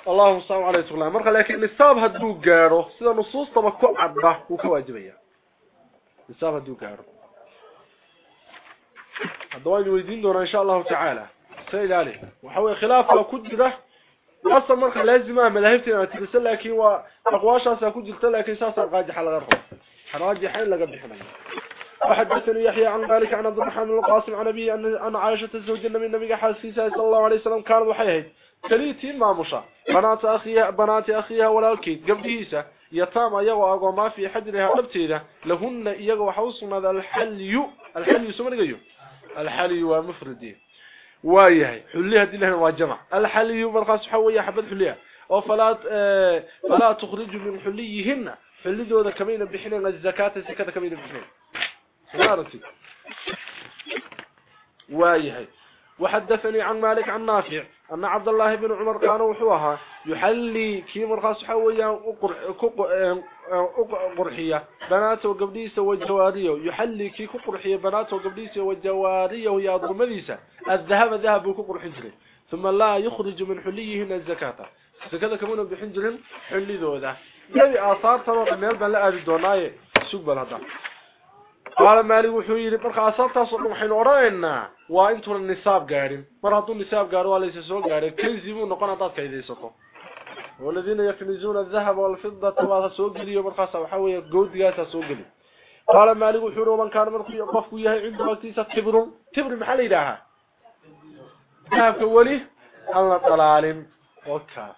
الله عليه وسلم nisaab haduu gaaro sida nusuustaba ku cadba uu ka waajibaya مسافة دو كارو الدوائي الويدين دورا إن شاء الله تعالى. سيد علي وحوي خلاف لو كنت ده أصلا مرخة لازمة ملاهبتنا تلسل لكي وأقواشا سأكون جلتا لكي ساسر غادي حال غرفة حراجي حين لقبي حين وحدثني يحيى عن ذلك عن عبد الرحمن القاسم عن نبي أن عائشة الزوج النبي النبي حسيسة صلى الله عليه وسلم كان وحيه ثلاثين ما مشى. بنات أخيها, بنات أخيها ولا الكيد قبل هيسة yataam ayagu agooma fi xajriha dhabteeda lahunna iyaga waxa u sugnada alxalyu alxalyu sumrigayo alxalyu waa mufradi waayahay xulliha dilaha waa jamac alxalyu markaas waxa weeye xabad xulliha oo falaat fala tukhriju min xulliyihinna xulidooda kamayna bixinayna zakata zakata kamayna bixinayna سيارتي وايهي وحدثني عن مالك عن نافع أن عبد الله بن عمر كان وحوها يحلي كي مرخص حويا قرحية. بناته وقبليسة والجوارية. يحلي كي قرحية بناته وقبليسة والجوارية ويا ضمديسة الذهب ذهب وقرحجري ثم لا يخرج من حليهن الزكاة. فكذا كمون بحنجرهم حلي ذو ذا يبي آثار ترى ميل بان لا أبي دوناي سوق بلهذا قال asartaas waxaynu oranayna waa intuu nisaab gaarin mar hadduu nisaab gaaro waa laysa soo gaaray kanzi buu noqon dad kaydeysato والذين يكنزون الذهب والفضة ما تسوقلي وبرخصة وحاوية قود يا تسوقلي قال مالك حروا من كان مرخي أقفوا إياه عند مكتيسة تبر تبر محلي لها ذهب كولي الله طلالم. وكا.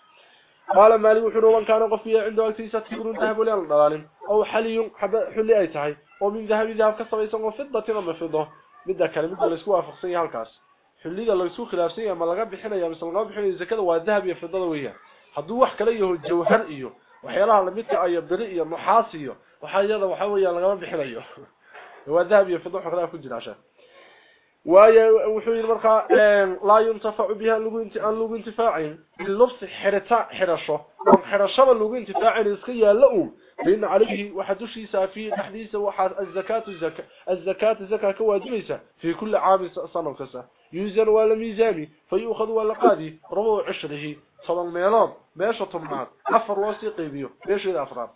قال مالك حروا من كان أقفوا إياه عند مكتيسة تبر ذهب لي الله طلالم. أو حلي حلي أي أيتهي ومن ذهب ذهب كسب إيسان فضة تغم فضة. بدأ كلمة الاسكوة فقصية هالكاس حليقة الاسكوة خلافسية ما لقاب بحنا يا مثل لقاب بحنا إذا كده وذهب يفضل وياه hadduu wax kale yahay jawhar iyo waxyaalaha lamidka ayo beri iyo nuxaas iyo waxaa iyada waxa way laga bixinayo waa dahab iyo fidda waxkala ku jira ashaan waayo wuxuu yiri yidhi markaa laa yuntafacu biha lugu inta aan lagu intifaacin lufsi xirita xirasho oo xirashada lagu intifaacin iska yaalo uu bayna calihi waxa dushiisa fi xadiisa waxa azakatu zaka azakatu zaka ka waajibaysa fi kulli caam sanad kasa yuuzan wala miizami fayuukhad wala qadi rubu 20 صدق ميلود ميشة طمعات أفر واسي قيبيو ميشة أفراد.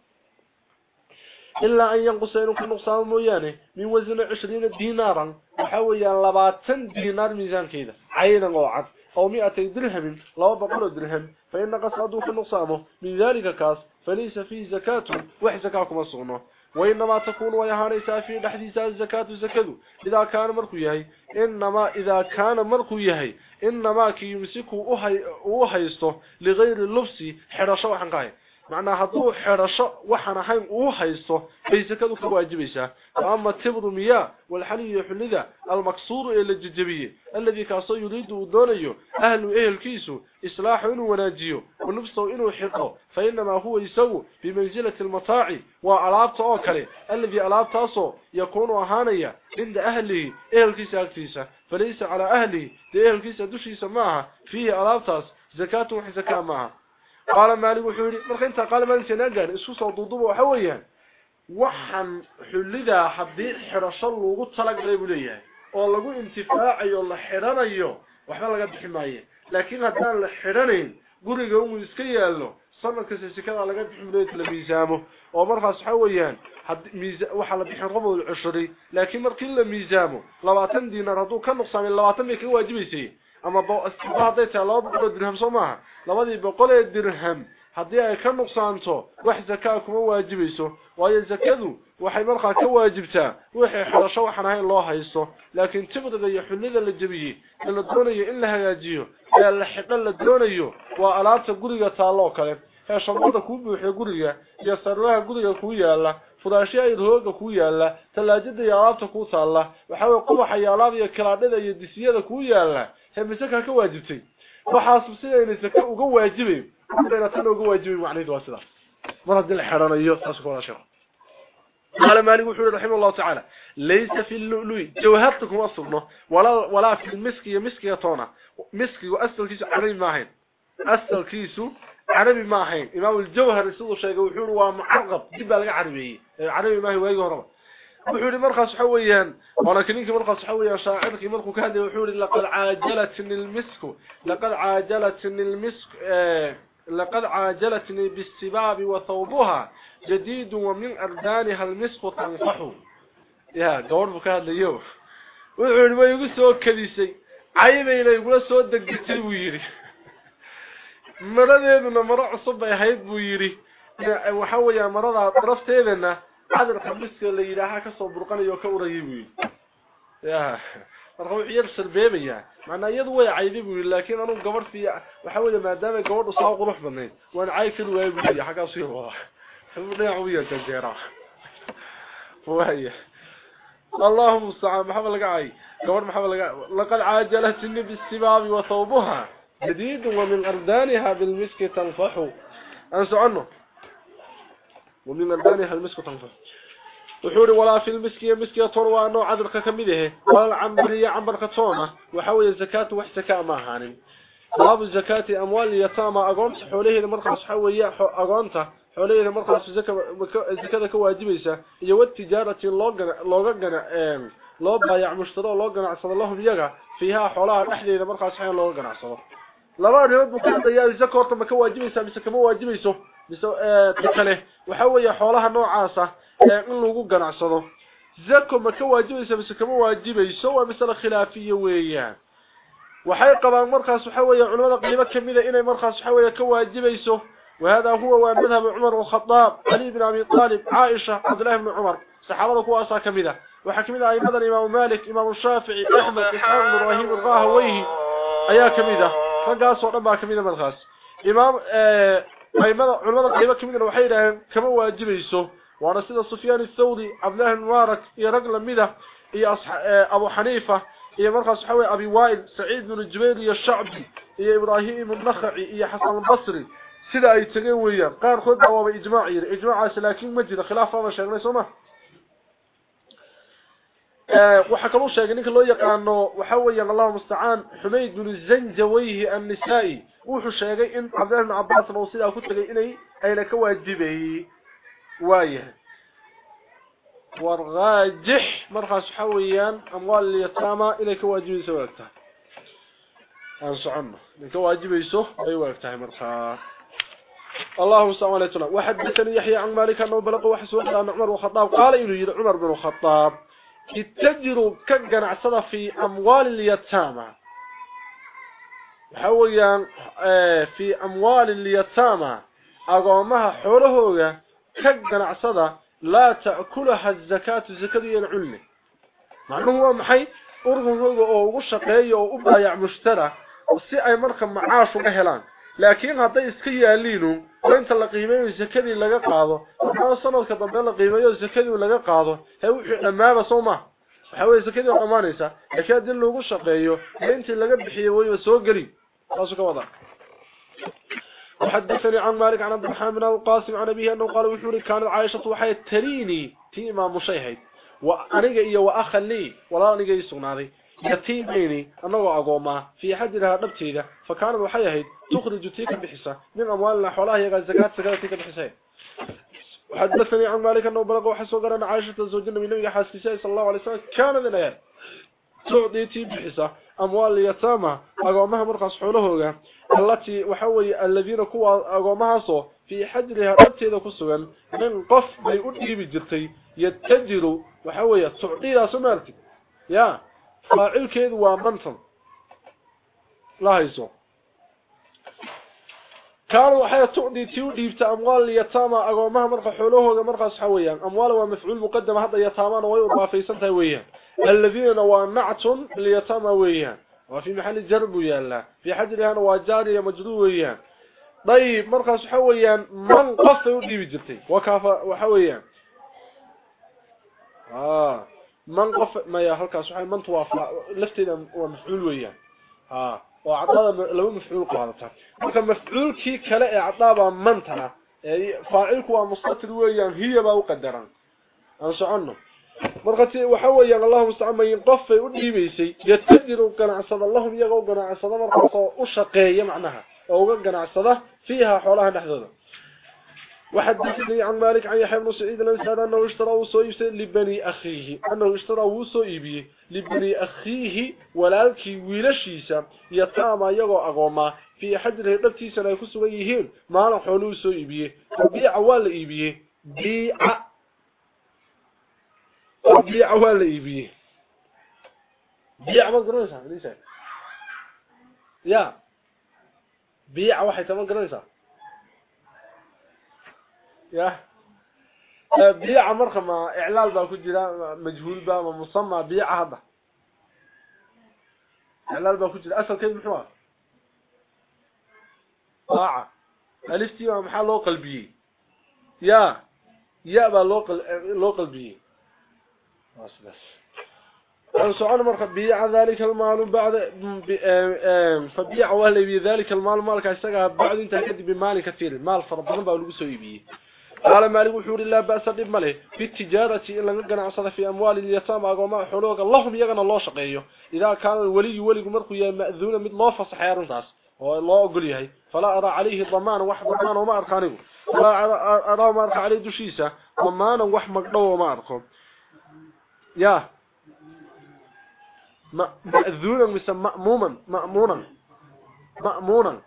إلا أن ينقصينو في نقصان موياني من وزن عشرين دينارا وحاوي لباتن دينار ميزان كيدا. عينا قوعد. أو مئتي درهم لو بقلو درهم فإن قصادو في نقصانو من ذلك كاس فليس فيه زكاة وحي زكاكم الصغنو وإنما تكون ويهانيسا في نحديث الزكاة الزكاة. إذا كان مركو يهي إنما إذا كان مركو يهي إنما كي يمسكه أوهيسته لغير اللبس حرشة وحنقاي معنى هدو حرشة وحنحين أوهيسته في زكاة كواجبيسا فأما تبر مياه والحلي يحل المكسور إلى الججبية. الذي كاسو يريد دونيه أهل إهل كيسو. إصلاح إنه وناجيه ونفسه إنه حقه فإنما هو يسوي بمنزلة المطاع وعلابته أوكله الذي علابته يكون أهانيا عند أهله. إهل كيسا أكتيسا فليس على أهله. دي إهل كيسا دوشيسا معها فيه قال مالك وحولي مرخي انت قال مالك نجان إسوس وضوضوب وحويا وحن حلدا حبي حرش الله وطلق ريبولي والله انتفاعي والله حراني وحن لقد بحماية لكن هدان الحرانين. قريقا ومسكي يالله صنع كسيسي كده لقد بحماية لميزامه. ومرفع سحويا وحن لقد بحرمه العشري. لكن مرقين لميزامه. لو اتن دينا ردو كان نقصامي لو اتن ميكي واجبيسي. أما بو استفادة تلو درهم درهم لو لبدي بقول درهم. حدي اي كم نقصانته وح زكاكم واجبيسو. واي زكدو وحي مرخا كو واجبتا. وحي خلاشه وحنا هي لو هيسو لكن تبدأ يحلل للجبيه. ان دونيه ان لها ياجيو يا لحقه لدونيو والالات غريغا تالو كلي هشمودا كو بوخه غريغا يا سرلها غريغا كو يالا fudaashay ay dhawga ku yaala talaajada yaabta ku saala waxa uu قوه yaalada يا kalaadada يا disiyada ku yaala hemisaka ka waajibtay waxaas sidayna zaka uga waajibay بين تنوغ واجبي معنيد واسدا مرض الحرانيو تاسكو لا شيء قال مالك وحده رحمه الله تعالى ليس في اللؤلؤ جوهرتكم أصلنا. ولا ولا في المسك يا مسك يا طونا مسك وأصل كيسو عربي ما هين أصل كيسو عربي ما هين إمام الجوهر سيده شيغ وحور وا معرب. دب لغا عربي. عربي ما هي ويغ هرب وحوري مرخص حويان ولكنك مرخص حويان شاعرك مرخو كهدي وحوري لقد عاجلتني المسك. لقد عاجلتني المسك. آه لقد عاجلتني بالسباب وثوبها. جديد ومن أردانها المسك تنفح. يا قول بكهدي يوف. وحوري ما يقول سوى كذيسي. عيبي إلا يقول سوى دقتي ويري. maradeeduna maro cusub bay ahayd buu yiri waxa weeyaa marada cadar khamiska la yiraaha ka soo burqanayo ka urayay buu yaa marka wuxuu yar sarbeebaya macna iyadu way caydi buu laakiin anu gabar fiica waxa weeyaa maadaama gabadhu soo qurux badnayd waan cay kal way buu yahay xaga soo wada xubnaha ugu yeeshay jeera waaya اللهم استعان محمد لقاي قبر محمد لقاي لقد عاجلتني بالسباب وثوبها جديد ومن أردانها بالمسك تنفح أنسوا عنه ومن أردانها المسك تنفح وحوري ولا في المسك مسك يطور أنه عدرك كمده ولا العنبر هي عنبر كتومة. وحاول الزكاة وحسكاء ما هانم باب الزكاة أموال يتامى أقومت حوليه لمرقص حوية أقومته حوليه لمرقص الزكاة كواجبيسة. يود تجارة لوغا loo baayac mushtaro loo ganacsado lahum iyaga fiiha xoolaha dhexdeeda markaas xayaan loo ganacsado laba arrimood buu ka hadlayaa zaka horta ma ka waajibaysaa mise kama waajibayso mise kale waxa weeye xoolaha noocaasa in lagu ganacsado zako ma ka waajibaysa mise kama waajibayso waa masale khilaafiye weeyaan waxay qabaan markaas waxa weeye culimada qiimo kamida inay markaas waxa weeye ka waajibayso وهذا هو مذهب عمر والخطاب علي بن ابي طالب عائشه عبد الله بن عمر صحابه كواسا كميده وحكمنا أيضا الامام مالك امام الشافعي احمد بن إبراهيم الراهويه ايا كميده رجاس oo dhanba kamida markaas imaam ee qaymada culimada qayba kamida waxay yiraahdeen kama waajibayso waana sida Sufyaan al-Thawri Abdullah al-Mubarak iyo rag lamida iyo Abu Hanifa iyo markaas waxa weey Abi Wa'il Sa'id ibn Jubayr iyo Sha'bi iyo Ibrahim al-Nakhai iyo Hasan al-Basri sida ay tageen weeyaan qaar kood waa ijmaac yiri ijmaacaas laakiin ma jiro khilaaf ama sheegnay waxa kaloo sheegay ninka loo yaqaano waxa weeyaan Allahu musta'an Humayd bin Zanjawayhi an-Nisa'i wuxuu sheegay in Abdullah ibn Abbas oo sidaa ku tagay inay ayna ka waajibay waayahay warqaajix markaas waxa weeyaan amwaal yatama inay ka waajibayso waqta aan socono inay ka waajibayso ay waqtahay markaa اللهم صل على سيدنا وحدثني يحيى عن مالك انه بلغ وحسن عن عمر وخطاب قال إنه عمر بن الخطاب اتجروا كغنعسدا في أموال اليتامى. حويان في أموال اليتامى. اغومها خولهوغا كغنعسدا لا تأكلها الزكاة زكاه العلم. معناه هو maxay ururkooda oo ugu shaqeeyo oo u baayac mushtara si ay marka macaash uga helaan laakiin hadday iska yaaliinu inta la qiimeeyo zakadii laga qaado oo sanadka dambe la qiimeeyo zakadii laga qaado hay wixii dhamaaba Sooma waxa weeye zakadii dhamaanaysa laakiin hadii lagu shaqeeyo intii laga bixiyo way soo gali taas ka wada وحدثني عن مالك عن عبد الرحمن بن القاسم عن أبيه أنه قال وحوري كانت عائشة وحي تريني تي إمام مشيهد وأنيق إيا وأخا لي ولا أنيق يسغنادي يتيميني أنه أقوما في حدها نبتيدة فكانت وحيهد تخرج تيك بحسة من أموالنا حولها يغا الزكاة سكاة تيك بحسة وحدثني عن مالك أنه بلغ وحسو قرن عائشة الزوجين من نبي حاسكسي صلى الله عليه وسلم. كان من أيام تعطي تي بحسة أموال اليتامى أقومها مرقص حولهوغا التي وحوي الذين كوا أقومها صو في حجرها نبتيدة كسوغا من قف بيؤدي بجرتي يتجر وحوي تعطي لا سمارتي. يا فاعل كيد وا لا لايزو كان وحي تعدي تيو ديبت اموال اليتامى اغومها مرق خولوهوده مرق اسحويان اموال ومفعول مقدمة مقدم هدا يتامى وي في هي ويا الذين وا نعت اليتامى ويا وفي محل جرب يلا في حد الان وا جاري مجرور ويان طيب مرق اسحويان من قصد ديبت بجلتي وكافه وحويان آه man qof ma ya halkaas waxa man tuwaafa lafteeda waa mafcuul weeyaan ah وعطاها لو مفعول قادته marka mafcuulkii kale ee cadaaba mantana ee faa'ilku waa mustatir weeyaan hiya baa u qadaran aan socono marka waxa weeyaan Allahu musta'an qof ay u dhiibaysay yatadiru ganacsada Allahu iyaga ganacsada marka u shaqeeyo macnaha oo uga ganacsada fiiha xoolaha dhexdooda وحدثني عن مالك عن يحيى بن سعيد الأنسان أنه اشترى وصيبة لبني أخيه أنه اشترى وصيبة لبني أخيه ولالكي ويلشيسا يطاما يغو أغوما في حد الهدفتي سنة يكسو ايهين مالا حولو وصيبه فبيع والا يبي بيع بيع ولا يبي بيع مقرنسا ليسا يا. بيع واحد مقرنسا يا. آه، بيع مرخة ما إعلال با كجرا مجهول با ما مصمم بيع هذا. إعلال با كجرا أصل كيف محوا باع الفتي ما حل لو قلبي يا. يا با لوكل لوكل بي بس بس. سؤال مرخة بيع ذلك المال بعد آه، آه، فبيع وهلي بذلك المال مالك؟ اشتغى بعد أنت كدي بمالك كثير المال فرضنا با لو سويبيه قال مالك وحور الله بأس بمله في التجارة إلا نقنا عصد في أموال اليتامى وما حلوك. اللهم يغنى الله شقيه. إذا كان الولي ولي مرخ يا مأذون مثل الله فصح يرنتاس والله أقول يهي فلا أرى عليه ضمان وح ضمان وما أرخانه فلا أرى ما أرخ عليه دشيسة. ضمانا وح مقدو وما أرخم يا. مأذونا مثل مأموما مأمونا. مأمونا.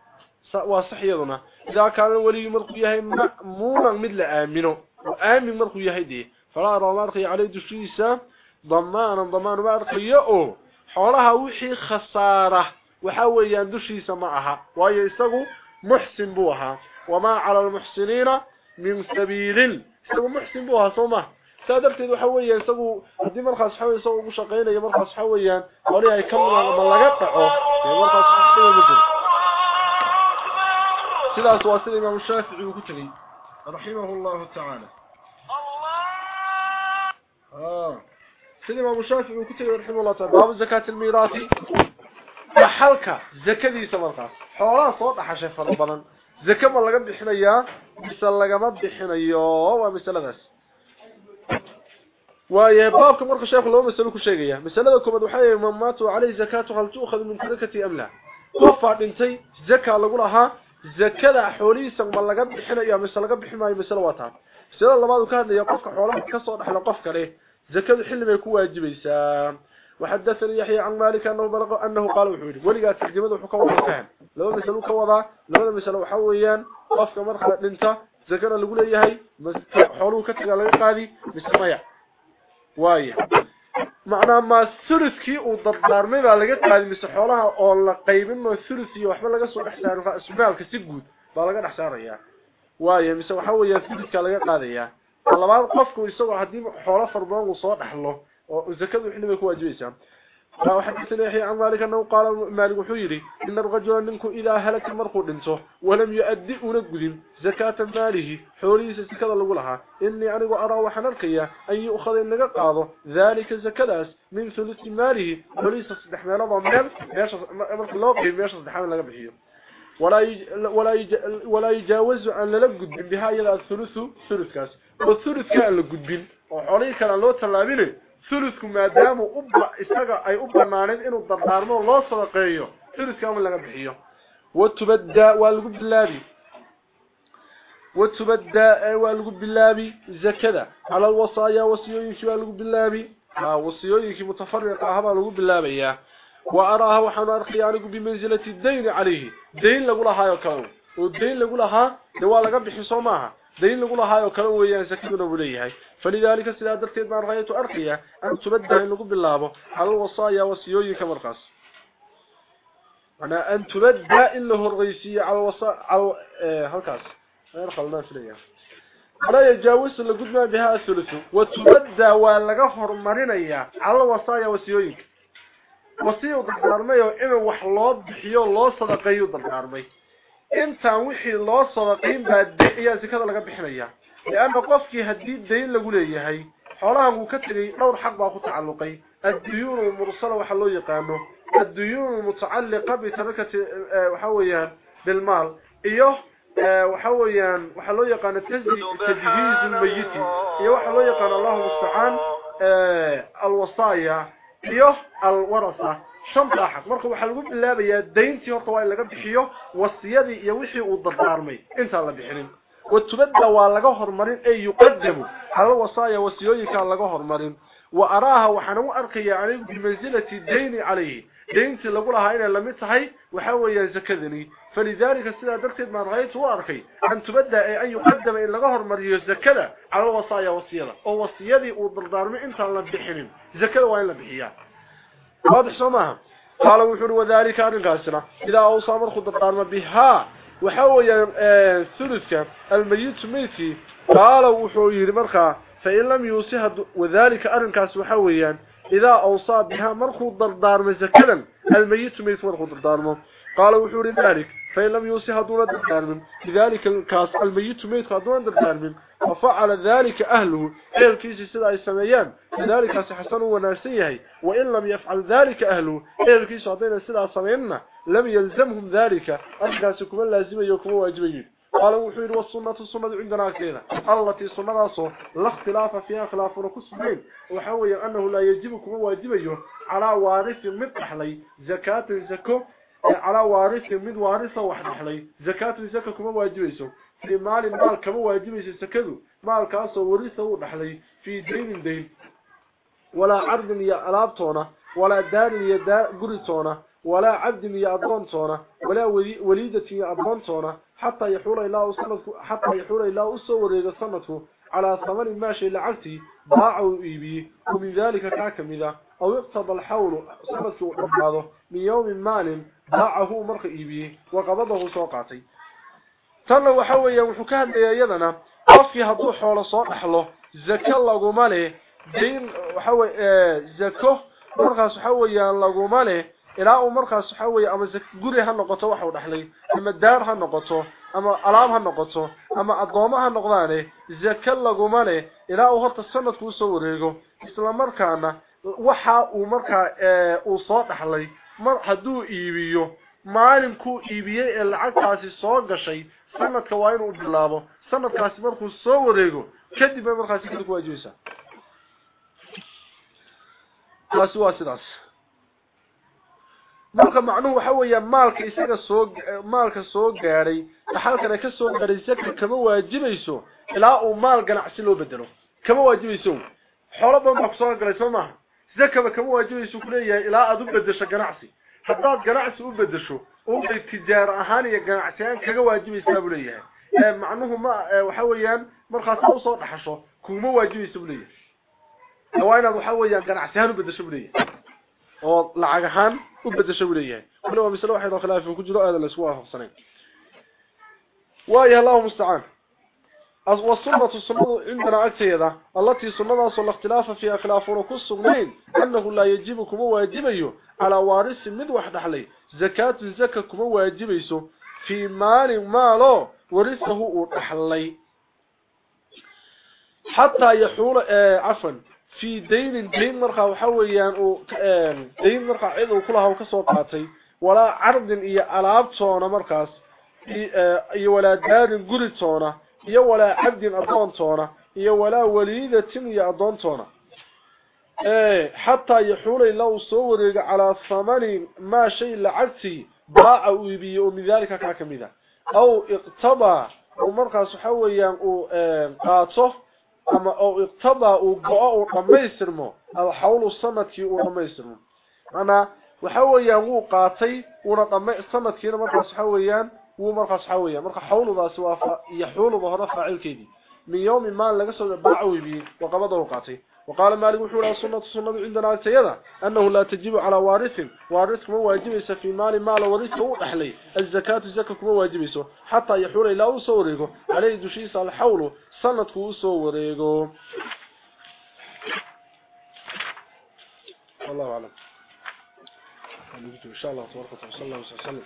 وصحيضنا إذا كان الولي مرق يهي مأمونا من نعم لآمنه وآمن مرق يهي دي. فلا أرى مرق عليه دشيسة. ضمانا ضمان مرق يأو حولها وحي خسارة. وحاول يندشيسة معها. وهي يستغو محسن بوها. وما على المحسنين من سبيل. يستغو محسن بوها صمع سادرت إذا حاول يستغو هذه مرقة صحاول يستغو مشاقين. يا مرقة صحاول يستغو وليه يكمل على ملقاته يا مرقة صحاول سلاس واسل إمام الشافعي وكتري رحمه الله تعالى. الله سل إمام الشافعي وكتلي رحمه الله تعالى. باب الزكاة الميراثي محلك. زكاة ذي سمرقاس حوالا صوت أحشف ربلا زكاة ما لقم بحنية. مثل لقم بحنية. ومثل لغس ويا بابك مرخ الشيخ لو مسلكو شيغيا مسلكو مد وحي ما ماتوا عليه زكاة هل تؤخذ من تركتي أم لا. قف بنتي زكاة لو لها zakada xoolihiisa ma laga bixinayo mise laga bixinayo masalo waa taa masalada labaad ka hadlaya qofka xoolaha ka soo dhaxla qof kale zakadu xilli bay ku waajibaysaa وحدثني يحيى عن مالك أنه بلغ أنه قال وحوري ولقى ترجمته وحكوة الفهم لو مثلوا كوضا لو مثلوا حويان قفك مرخلة لنتا ذكر اللي قول إياهي حولوه كتغى معنى ما الثلثكي وضدار ميبا لقى قادي مثل حولها أو لقيبين الثلثي وحبا لقى سوء احسان سبال كسيقود بلقى احسان رياه وايه مثل حويان الثلثكي لقى قادي طلبات قفك ويسوى حديم حوله فربان أحله وزكاه حين ku waajibaysa وحدثنا يحيى عن ذلك أنه قال مالك وحيري إن الرجل منكم إذا هلك مرقو دنته ولم يؤدي ونقدم زكاة ماله. حوليس سكذا لقولها إني أنا أرى وحنركيا أن يؤخذ إنك قاضه. ذلك زكاة من ثلث ماله. حوليس صدح ماله ضمن مرق الله قيم ماشا صدح ماله بحيه ولا يج... ولا يج... ولا يجاوز أن لقد بها إلى الثلث ثلث كاس. والثلث كان لقد وحولي كان لو تلابينه ثلثكم ما داموا أبا إساقا أي أبا مانين إنو الضبارنو الله صدقيه ثلثكم اللي قبحيه وتبدا والقبلابي وتبدا والقبلابي زكدا على الوصايا وصيويك والقبلابي ها وصيويك متفرقة هبا القبلابي وأراها وحنار خيانك بمنزلة الدين عليه دين لقولها يا كارو والدين لقولها لوالقبح صماها dayn lagu lahaayo kale weeyaan zakaduna uu leeyahay فلذلك سلا درتيد ما رأيت أرقية أن تبدأ إنه بالله على الوصايا وسيويك مرقص أنا أن تبدأ إنه الرئيسية على الوصايا على هالكاس يرخل الناس ليه ولا يجاوز اللي قدنا بها الثلث وتبدأ ولغفر مرينيا على الوصايا وسيويك وصيو ضرمي إنه وحلوب بحيو الله صدقيو ضرمي انت وحي الله صدقين بعد يا زكاة لغا بحنيا لأن قفكي هدي الدين لقول إياهي حولها مكتري دور حق باقو تعلقي الديون المرسلة وحلو يقانو الديون المتعلقة بتركة وحويا بالمال إيوه وحويا وحلو يقان تجهيز الميت إيوه وحلو يقان الله مستعان الوصايا إيوه الورثة شنطة حق مركو وحلو بالله بيا دينتي هرطوا إلا قد بحيوه وصيادي يوحي ودردارمي انت الله بحرين وتبدى ولغا هرمرين اي يقدم على الوصايا وصيويك لغا هرمرين واراها وحنو ارقي يعني بمنزله الدين عليه دينتي لغو لها inay lamid tahay waxa weeyaan zakadani. Falidaalika sida darteed ma ra'aytu warqay an tubada ay an yuqaddam in laga hormariyo zakada ala wasaaya wasiyada. Oo wasiyadii uu dardaarmay inta la bixinin. Zakada waa in la bixiyaa. واضح سماها قال وحور وذلك أرنقاسنا إذا أوصى مرخ الدرارم بها وحويا ثلثك الميت ميتي. قال وحور مرخا فإن لم يوصيها وذلك أرنقاس وحويا إذا أوصى بها مرخ الدرارم زكلا الميت ميت مرخ الدرارم قال وحور ذلك فإن لم يوصيها دون الدرارم لذلك الكاس الميت ميت دون الدرارم وفعل ذلك أهله. إلى الكيس سيدا السميان لذلك سحسن وناسيه وإن لم يفعل ذلك أهله. إلى الكيس عطينا سيدا السميان لم يلزمهم ذلك. أنكاسكم اللازم يكون واجبين. قال وحيد والسنة السنة عندنا كذا التي سنة أصو لا اختلاف فيها خلاف ونكسبين وحوي أنه لا يجبكم واجبين. على وارث متحلي زكاة زكو. على وارث من وارثة وحدحلي زكاة زكاة كما واجبيسو في مال مال كما واجبيسو سكدو مال كاسو ورثة ودحلي في دين دين ولا عرض يا ألابتونا ولا دار يا دار قريتونا ولا عبد يا أضونتونا ولا وليدة يا أضونتونا حتى يحول إلى سنته حتى يحول إلى أسوري سنته على ثمن ماشي لعلتي باعوا إيبي ومن ذلك كاكمذا أو يقتضى الحول سنته رباضه من يوم مال باعه مرق إيبي وقبضه سوقاتي تلا وحويا وحكاها يدنا قفي هدو حول زكا لغما له دين وحوي زكو مرقاس حويا لغما له ilaa uu markaas waxa weeye ama guri ha noqoto waxa uu dhaxlay ama daar ha noqoto ama alaab ha noqoto ama adooma ha noqdaane zaka laguma leh ilaa uu horta sanadku u soo wareego isla markaana waxa uu markaa uu soo dhaxlay mar haduu iibiyo maalinkuu iibiyey ee lacagtaasi soo gashay sanadka waa inuu bilaabo sanadkaasi markuu soo wareego kadib bay markaasi kadib ku waajibaysaa taasi waa sidaas marka macnuhu waxa weeyaa maalka isaga soo maalka soo gaaray dhaxalkana ka soo gaaray zaka kama waajibayso ilaa uu maal ganacsi loo bedelo kama waajibayso xoolo badan ku soo galay soo maaha zaka kama waajibayso kuleeyahay ilaa aad u bedesho ganacsi haddaad ganacsi u bedesho oo ay tijaar ahaan iyo ganacsi ahaan kaga waajibaysaa buu leeyahay ee macnuhu ma waxa weeyaan markaas u soo dhaxasho kuma waajibayso buu leeyahay waa inaad waxa weeyaan ganacsi ahaan u bedesho buu leeyahay oo lacag ahaan u bedesho buu leeyahay wala waa mislo waxay khilaaf ku jiro aad la isku waafaqsanay waayo Allahu musta'an أصوى السنة السنة عندنا أكثر هذا التي سنة أصوى الاختلاف فيها خلافون كالسنين أنه لا يجيبكم واجبه على وارث من واحد حلي. زكاة الزكاة كما واجبه في مال ماله. ورثه أحلي حتى يحول آه، عفوا. في دين دين مرقى وحويا آه، دين مرقى عيده كلها وكسوطاتي ولا عرض إيا ألعب تونة مرقى آه، ولا دار قرد تونة iyo wala abdin adoontoona iyo wala waliidatin iyo adoontoona ee hatta yaxula ila uu soo wareega ala thamani ma shay lacagti baa uu ibiyo midalika ka kamida aw iqtaba uu markaas waxa weeyaan uu qaato ama oo iqtada uu go'o uu dhameystirmo alxawl sanadkii uu dhameystirmo ana waxa weeyaan uu qaatay una dhamay sanadkiina markaas waxa weeyaan waxa weeyaan marka xawludaas waa yaxuluba hore faacilkeedii. Min yawm ma laga soo baacawi bi waqabada qaatay. وقال مالك وحول السنة السنة عندنا السيدة أنه لا تجب على وارث وارث كما واجبس في مال مال ورثه أحلي الزكاة الزكاة كما واجبس حتى يحول إلى أسوريقه عليه دشيس الحول سنة أسوريقه والله أعلم إن شاء الله تبارك وتعالى الله وسلم